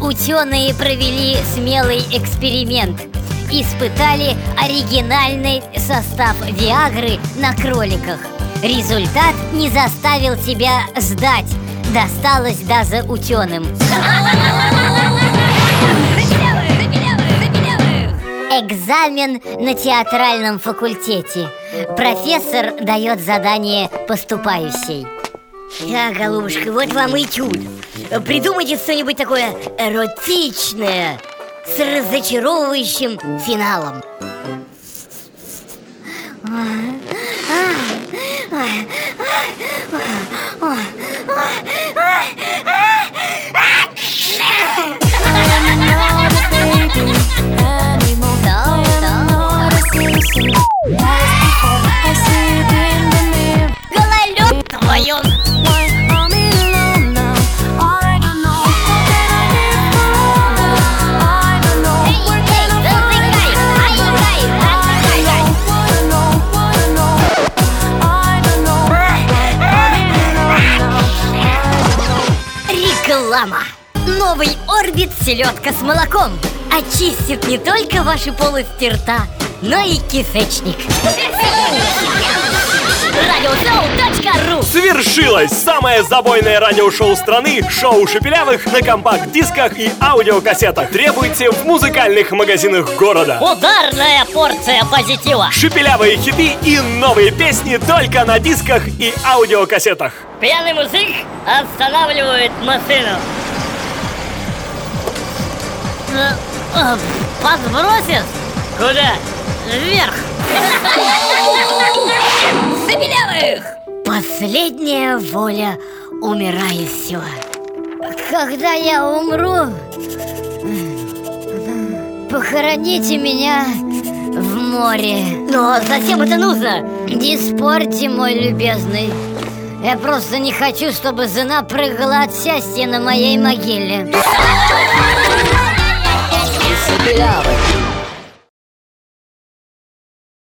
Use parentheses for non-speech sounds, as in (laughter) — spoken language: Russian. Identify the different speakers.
Speaker 1: Ученые провели смелый эксперимент. Испытали оригинальный состав Виагры на кроликах. Результат не заставил себя ждать Досталось даже ученым. Экзамен на театральном факультете. Профессор дает задание поступающей
Speaker 2: Так, голубушка, вот вам и этюд Придумайте что-нибудь такое эротичное С разочаровывающим финалом
Speaker 1: Гололед твою! Реклама! Новый орбит селедка с молоком Очистит не только ваши полости рта, но и кишечник Радиошоу.ру
Speaker 3: Свершилось! Самое забойное радиошоу страны «Шоу Шепелявых» на компакт-дисках и аудиокассетах. Требуйте в музыкальных магазинах города.
Speaker 1: Ударная порция позитива
Speaker 3: Шепелявые хиты и новые песни только на дисках и аудиокассетах.
Speaker 1: Пьяный мужик останавливает машину Э, э, Подбросишь? Куда? Вверх! (laughs) Последняя воля умирающего Когда я умру Похороните меня в море. Но зачем это нужно? Не спорьте, мой любезный. Я просто не хочу, чтобы жена прыгала от счастья на моей могиле.
Speaker 4: Белявый,